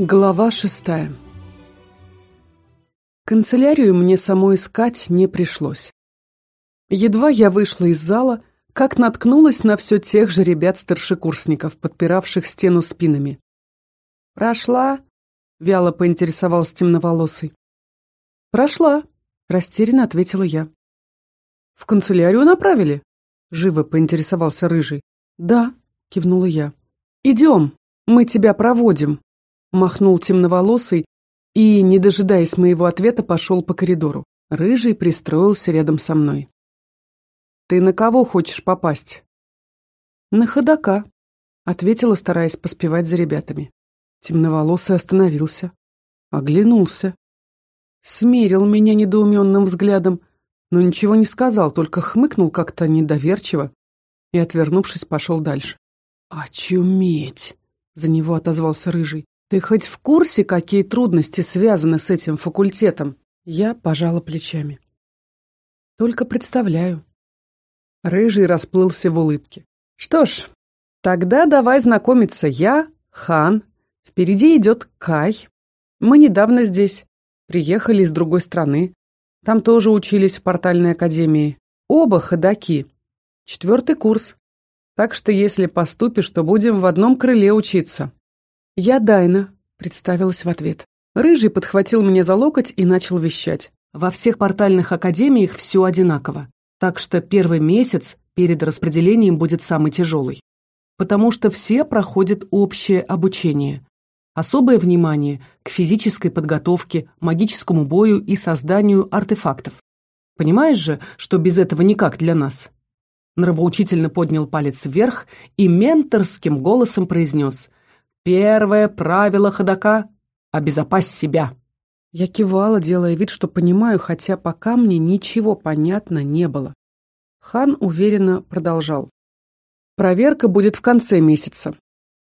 Глава шестая Канцелярию мне самой искать не пришлось. Едва я вышла из зала, как наткнулась на все тех же ребят-старшекурсников, подпиравших стену спинами. «Прошла?» — вяло поинтересовался темноволосый. «Прошла», — растерянно ответила я. «В канцелярию направили?» — живо поинтересовался Рыжий. «Да», — кивнула я. «Идем, мы тебя проводим», — махнул темноволосый и, не дожидаясь моего ответа, пошел по коридору. Рыжий пристроился рядом со мной. «Ты на кого хочешь попасть?» «На ходока», — ответила, стараясь поспевать за ребятами. Темноволосый остановился, оглянулся, смерил меня недоуменным взглядом, но ничего не сказал, только хмыкнул как-то недоверчиво и, отвернувшись, пошел дальше. «Очуметь!» — за него отозвался Рыжий. «Ты хоть в курсе, какие трудности связаны с этим факультетом?» Я пожала плечами. «Только представляю». Рыжий расплылся в улыбке. «Что ж, тогда давай знакомиться. Я Хан. Впереди идет Кай. Мы недавно здесь. Приехали из другой страны. Там тоже учились в портальной академии. Оба ходаки. Четвертый курс. Так что если поступишь, то будем в одном крыле учиться». «Я Дайна», — представилась в ответ. Рыжий подхватил меня за локоть и начал вещать. «Во всех портальных академиях все одинаково. Так что первый месяц перед распределением будет самый тяжелый. Потому что все проходят общее обучение. Особое внимание к физической подготовке, магическому бою и созданию артефактов. Понимаешь же, что без этого никак для нас? Нравоучительно поднял палец вверх и менторским голосом произнес «Первое правило ходока — обезопась себя». Я кивала, делая вид, что понимаю, хотя пока мне ничего понятно не было. Хан уверенно продолжал. Проверка будет в конце месяца.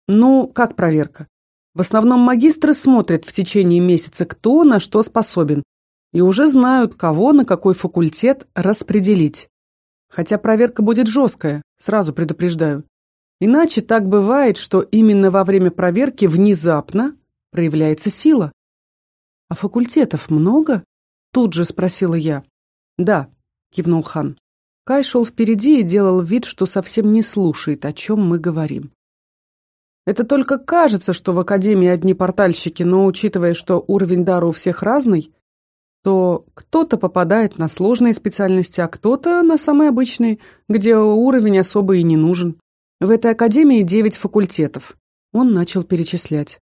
Ну, как проверка? В основном магистры смотрят в течение месяца, кто на что способен, и уже знают, кого на какой факультет распределить. Хотя проверка будет жесткая, сразу предупреждаю. Иначе так бывает, что именно во время проверки внезапно проявляется сила. «А факультетов много?» — тут же спросила я. «Да», — кивнул хан. Кай шел впереди и делал вид, что совсем не слушает, о чем мы говорим. «Это только кажется, что в Академии одни портальщики, но учитывая, что уровень дара у всех разный, то кто-то попадает на сложные специальности, а кто-то на самые обычные, где уровень особо и не нужен. В этой Академии девять факультетов». Он начал перечислять.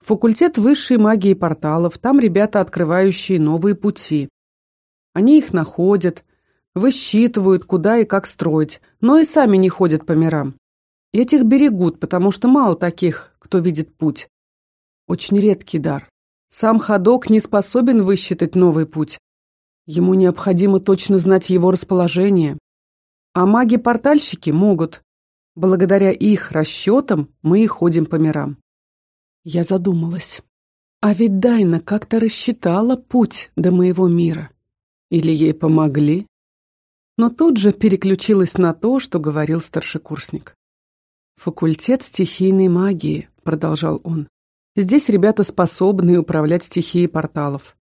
Факультет высшей магии порталов, там ребята, открывающие новые пути. Они их находят, высчитывают, куда и как строить, но и сами не ходят по мирам. Этих берегут, потому что мало таких, кто видит путь. Очень редкий дар. Сам ходок не способен высчитать новый путь. Ему необходимо точно знать его расположение. А маги-портальщики могут. Благодаря их расчетам мы и ходим по мирам. Я задумалась. А ведь Дайна как-то рассчитала путь до моего мира. Или ей помогли? Но тут же переключилась на то, что говорил старшекурсник. «Факультет стихийной магии», — продолжал он. «Здесь ребята способны управлять стихией порталов.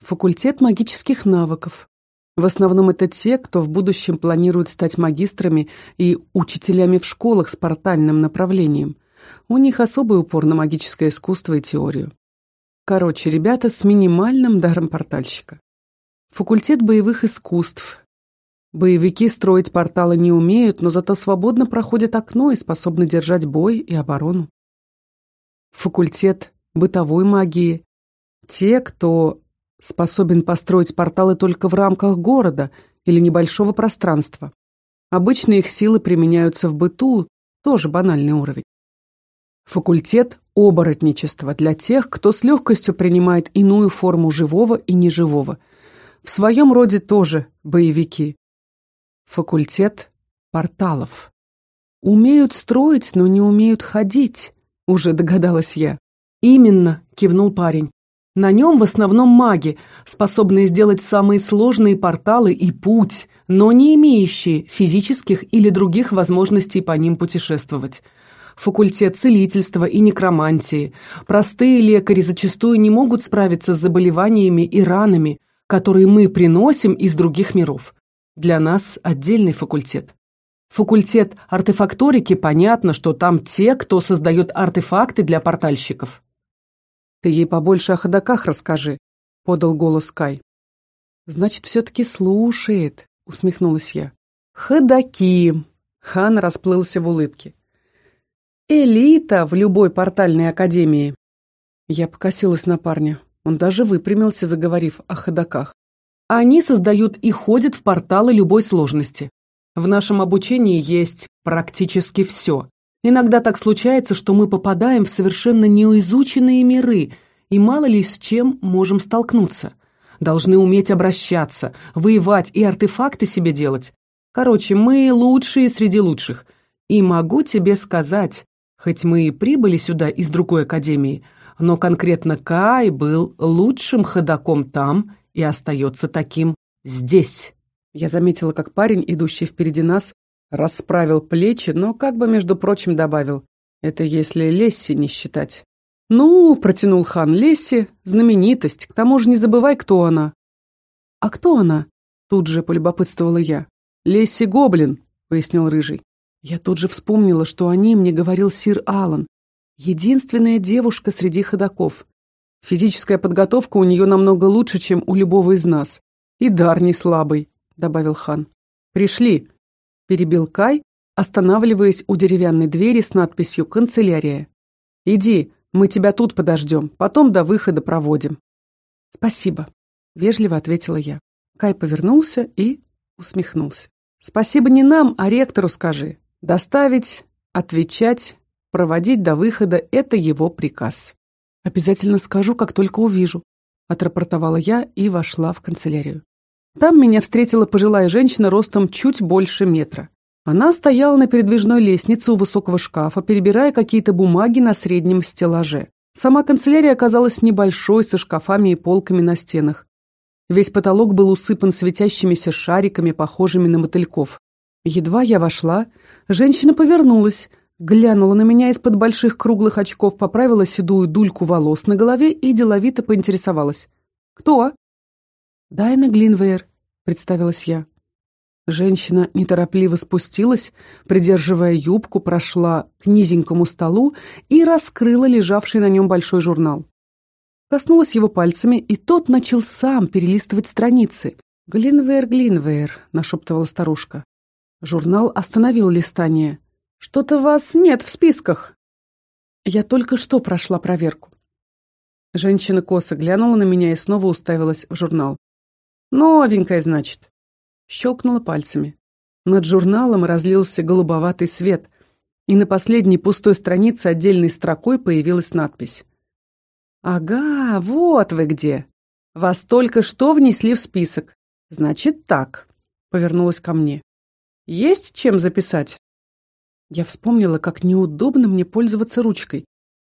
Факультет магических навыков. В основном это те, кто в будущем планирует стать магистрами и учителями в школах с портальным направлением. У них особый упор на магическое искусство и теорию. Короче, ребята с минимальным даром портальщика. Факультет боевых искусств. Боевики строить порталы не умеют, но зато свободно проходят окно и способны держать бой и оборону. Факультет бытовой магии. Те, кто способен построить порталы только в рамках города или небольшого пространства. Обычно их силы применяются в быту, тоже банальный уровень. Факультет оборотничества для тех, кто с легкостью принимает иную форму живого и неживого. В своем роде тоже боевики. Факультет порталов. Умеют строить, но не умеют ходить, уже догадалась я. Именно, кивнул парень. На нем в основном маги, способные сделать самые сложные порталы и путь, но не имеющие физических или других возможностей по ним путешествовать. факультет целительства и некромантии. Простые лекари зачастую не могут справиться с заболеваниями и ранами, которые мы приносим из других миров. Для нас отдельный факультет. Факультет артефакторики, понятно, что там те, кто создает артефакты для портальщиков. «Ты ей побольше о ходоках расскажи», — подал голос Кай. «Значит, все-таки слушает», — усмехнулась я. «Ходаки!» — хан расплылся в улыбке. «Элита в любой портальной академии!» Я покосилась на парня. Он даже выпрямился, заговорив о ходоках. Они создают и ходят в порталы любой сложности. В нашем обучении есть практически все. Иногда так случается, что мы попадаем в совершенно неизученные миры, и мало ли с чем можем столкнуться. Должны уметь обращаться, воевать и артефакты себе делать. Короче, мы лучшие среди лучших. И могу тебе сказать, хоть мы и прибыли сюда из другой академии, но конкретно Кай был лучшим ходаком там и остается таким здесь. Я заметила, как парень, идущий впереди нас, расправил плечи, но как бы, между прочим, добавил, это если Лесси не считать. «Ну, — протянул хан Лесси, — знаменитость, к тому же не забывай, кто она». «А кто она?» — тут же полюбопытствовала я. «Лесси Гоблин», — пояснил Рыжий. Я тут же вспомнила, что о ней мне говорил сир Аллан. Единственная девушка среди ходаков. Физическая подготовка у нее намного лучше, чем у любого из нас. И дар не слабый, добавил хан. Пришли, перебил Кай, останавливаясь у деревянной двери с надписью «Канцелярия». Иди, мы тебя тут подождем, потом до выхода проводим. Спасибо, вежливо ответила я. Кай повернулся и усмехнулся. Спасибо не нам, а ректору скажи. Доставить, отвечать, Проводить до выхода – это его приказ. «Обязательно скажу, как только увижу», – отрапортовала я и вошла в канцелярию. Там меня встретила пожилая женщина ростом чуть больше метра. Она стояла на передвижной лестнице у высокого шкафа, перебирая какие-то бумаги на среднем стеллаже. Сама канцелярия оказалась небольшой, со шкафами и полками на стенах. Весь потолок был усыпан светящимися шариками, похожими на мотыльков. Едва я вошла, женщина повернулась – глянула на меня из-под больших круглых очков, поправила седую дульку волос на голове и деловито поинтересовалась. «Кто?» «Дайна Глинвейр», — представилась я. Женщина неторопливо спустилась, придерживая юбку, прошла к низенькому столу и раскрыла лежавший на нем большой журнал. Коснулась его пальцами, и тот начал сам перелистывать страницы. «Глинвейр, Глинвейр», — нашептывала старушка. Журнал остановил листание. Что-то вас нет в списках. Я только что прошла проверку. Женщина косо глянула на меня и снова уставилась в журнал. Новенькая, значит. Щелкнула пальцами. Над журналом разлился голубоватый свет, и на последней пустой странице отдельной строкой появилась надпись. «Ага, вот вы где. Вас только что внесли в список. Значит, так», — повернулась ко мне. «Есть чем записать?» Я вспомнила, как неудобно мне пользоваться ручкой,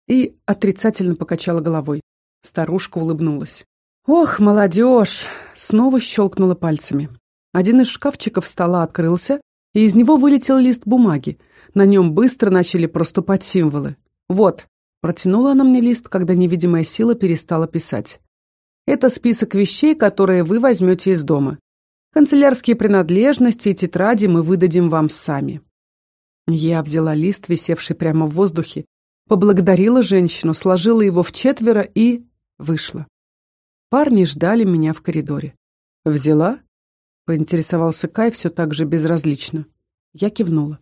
и отрицательно покачала головой. Старушка улыбнулась. «Ох, молодежь!» Снова щелкнула пальцами. Один из шкафчиков стола открылся, и из него вылетел лист бумаги. На нем быстро начали проступать символы. «Вот», — протянула она мне лист, когда невидимая сила перестала писать. «Это список вещей, которые вы возьмете из дома. Канцелярские принадлежности и тетради мы выдадим вам сами. Я взяла лист, висевший прямо в воздухе, поблагодарила женщину, сложила его в четверо и вышла. Парни ждали меня в коридоре. «Взяла?» — поинтересовался Кай все так же безразлично. Я кивнула.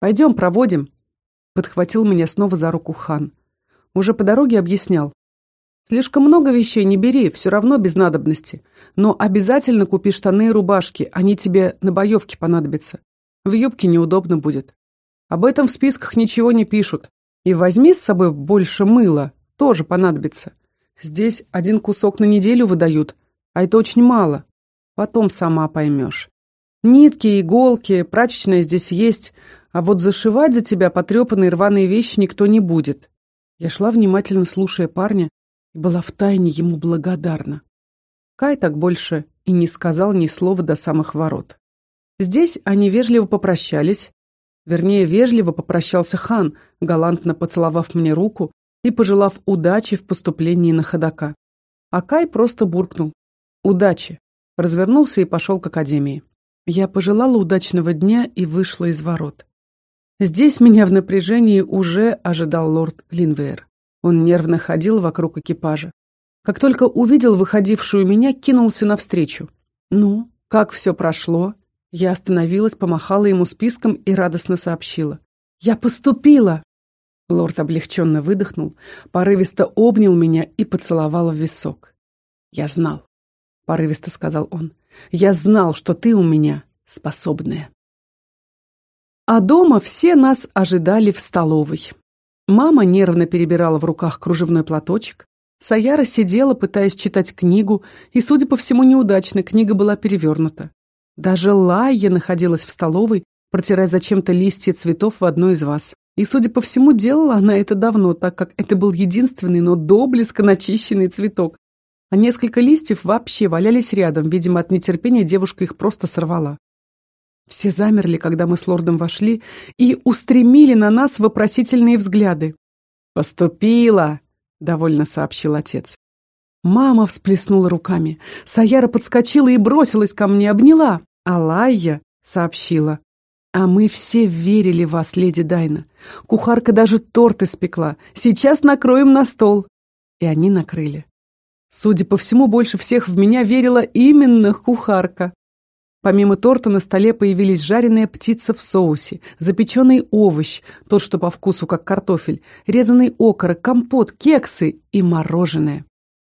«Пойдем, проводим», — подхватил меня снова за руку хан. Уже по дороге объяснял. «Слишком много вещей не бери, все равно без надобности. Но обязательно купи штаны и рубашки, они тебе на боевке понадобятся. В юбке неудобно будет. Об этом в списках ничего не пишут. И возьми с собой больше мыла, тоже понадобится. Здесь один кусок на неделю выдают, а это очень мало. Потом сама поймешь. Нитки, иголки, прачечная здесь есть, а вот зашивать за тебя потрепанные рваные вещи никто не будет. Я шла внимательно слушая парня и была втайне ему благодарна. Кай так больше и не сказал ни слова до самых ворот. Здесь они вежливо попрощались, Вернее, вежливо попрощался хан, галантно поцеловав мне руку и пожелав удачи в поступлении на ходока. А Кай просто буркнул. «Удачи!» Развернулся и пошел к академии. Я пожелала удачного дня и вышла из ворот. Здесь меня в напряжении уже ожидал лорд Линвейр. Он нервно ходил вокруг экипажа. Как только увидел выходившую меня, кинулся навстречу. «Ну, как все прошло?» Я остановилась, помахала ему списком и радостно сообщила. «Я поступила!» Лорд облегченно выдохнул, порывисто обнял меня и поцеловал в висок. «Я знал», — порывисто сказал он. «Я знал, что ты у меня способная». А дома все нас ожидали в столовой. Мама нервно перебирала в руках кружевной платочек, Саяра сидела, пытаясь читать книгу, и, судя по всему, неудачно, книга была перевернута. Даже Лайя находилась в столовой, протирая зачем-то листья цветов в одной из вас. И, судя по всему, делала она это давно, так как это был единственный, но до блеска начищенный цветок. А несколько листьев вообще валялись рядом, видимо, от нетерпения девушка их просто сорвала. Все замерли, когда мы с лордом вошли, и устремили на нас вопросительные взгляды. «Поступила!» — довольно сообщил отец. Мама всплеснула руками. Саяра подскочила и бросилась ко мне, обняла. Алайя сообщила. «А мы все верили в вас, леди Дайна. Кухарка даже торт испекла. Сейчас накроем на стол». И они накрыли. Судя по всему, больше всех в меня верила именно кухарка. Помимо торта на столе появились жареная птица в соусе, запеченный овощ, тот, что по вкусу как картофель, резанный окорок, компот, кексы и мороженое.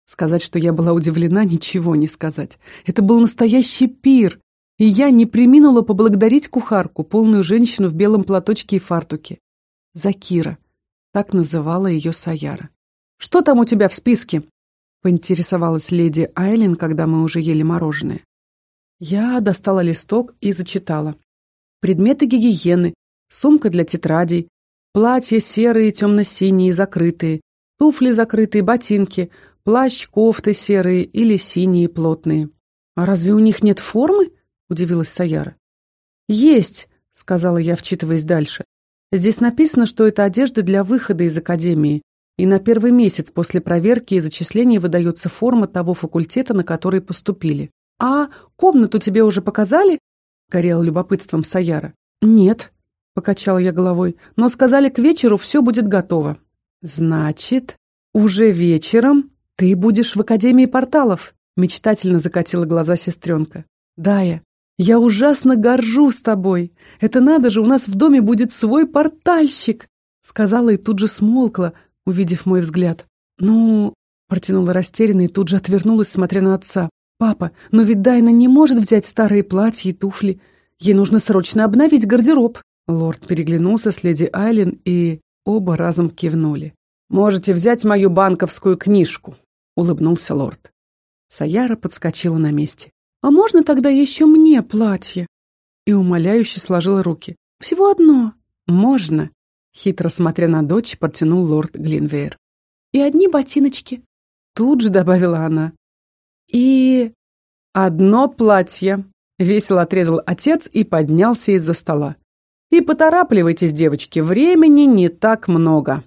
Сказать, что я была удивлена, ничего не сказать. Это был настоящий пир, и я не приминула поблагодарить кухарку, полную женщину в белом платочке и фартуке. Закира. Так называла ее Саяра. «Что там у тебя в списке?» — поинтересовалась леди Айлин, когда мы уже ели мороженое. Я достала листок и зачитала. Предметы гигиены, сумка для тетрадей, платья серые, темно-синие, закрытые, туфли закрытые, ботинки, плащ, кофты серые или синие, плотные. «А разве у них нет формы?» — удивилась Саяра. «Есть», — сказала я, вчитываясь дальше. «Здесь написано, что это одежда для выхода из академии, и на первый месяц после проверки и зачисления выдается форма того факультета, на который поступили. «А комнату тебе уже показали?» — горел любопытством Саяра. «Нет», — покачала я головой, «но сказали, к вечеру все будет готово». «Значит, уже вечером ты будешь в Академии порталов?» — мечтательно закатила глаза сестренка. «Дая, я ужасно горжусь тобой. Это надо же, у нас в доме будет свой портальщик!» Сказала и тут же смолкла, увидев мой взгляд. «Ну...» — протянула растерянно и тут же отвернулась, смотря на отца. «Папа, но ведь Дайна не может взять старые платья и туфли. Ей нужно срочно обновить гардероб». Лорд переглянулся с леди Айлен, и оба разом кивнули. «Можете взять мою банковскую книжку», — улыбнулся лорд. Саяра подскочила на месте. «А можно тогда еще мне платье?» И умоляюще сложила руки. «Всего одно». «Можно», — хитро смотря на дочь, протянул лорд Глинвейр. «И одни ботиночки». Тут же добавила она. И... Одно платье. Весело отрезал отец и поднялся из-за стола. И поторапливайтесь, девочки, времени не так много.